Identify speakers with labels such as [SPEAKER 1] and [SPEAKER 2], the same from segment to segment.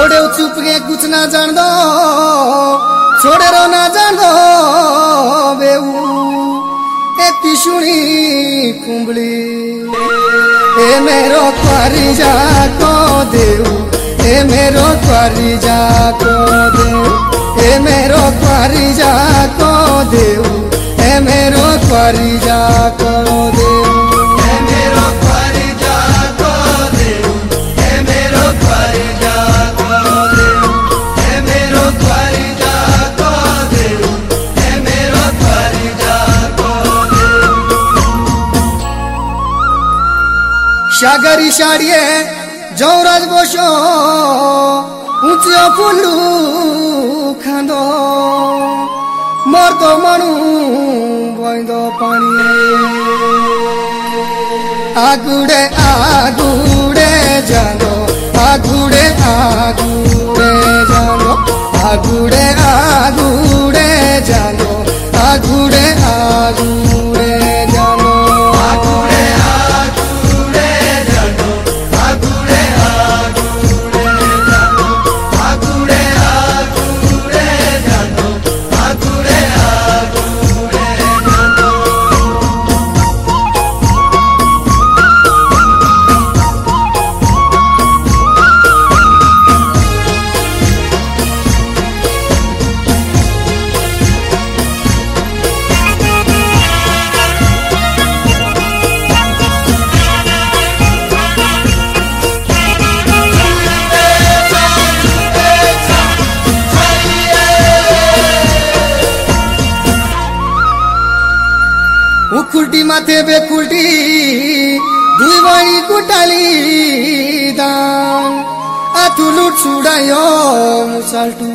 [SPEAKER 1] छोड़े चुप के कुछ ना जान दो छोड़े रो ना जान दो बेऊ सुनी कुंबली ए मेरो क्वारी जा को देऊ ए मेरो क्वारी जा को देऊ ए मेरो क्वारी जा को देऊ ए मेरो क्वारी जा को देऊ সাগর সারিয়ে জৌরাজ বস, উঁচিয়া ফুলু খাঁদ। মর্দ মানু বৈদ পানি আগুড়ে আগুড়ে জানো, আগুড়ে আগুড়ে জানো, আগুড়ে আগুড়ে জানো, আগুড়ে আগুড়ে মাথে বেকুটি দুই বাড়ি কুটালি দান আতুলুট চুড়ায় মুসালটু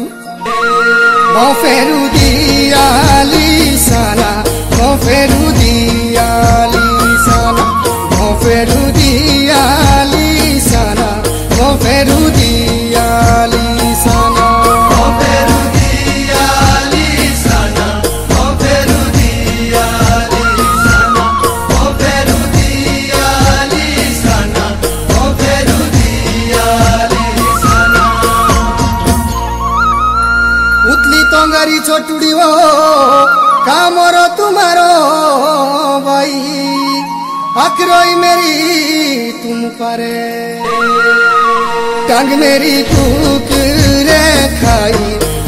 [SPEAKER 1] বফেরু দিয়ালি সালা বফেরু দিয়ালি কামর তোমার বাই আক্রই মেরি তুম পারে টাঙ্গ মেরি কুকুরে খাই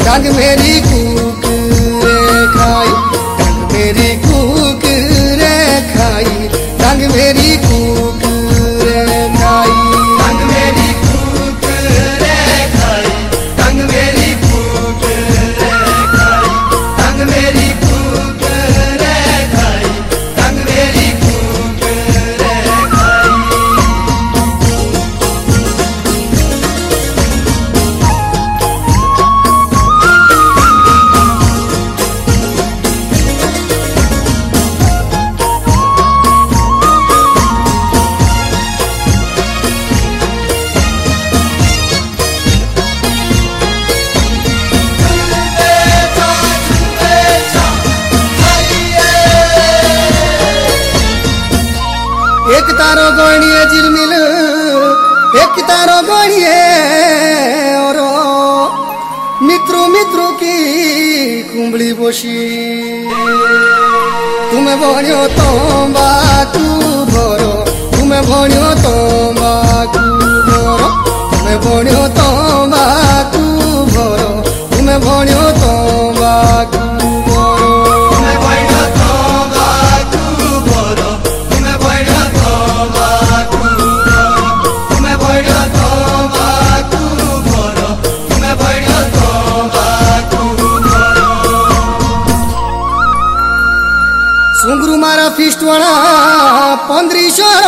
[SPEAKER 1] টাঙ্গ মেরি কুকুর umbli boshi tume bhonyo tomba tu boro tume bhonyo tomba tu boro tume bhonyo tomba tu boro tume bhonyo tomba tu पाँचवटा पन्ध्रिसर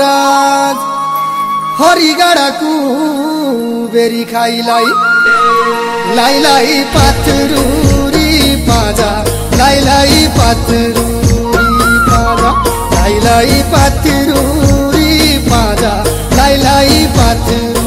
[SPEAKER 1] राज। हरिगाडाको बेरी खाइलाई लाइलाई पातरुरी पाजा लाइलाई पातरुरी पाजा लाइलाई पातरुरी पाजा लाइलाई पातरुरी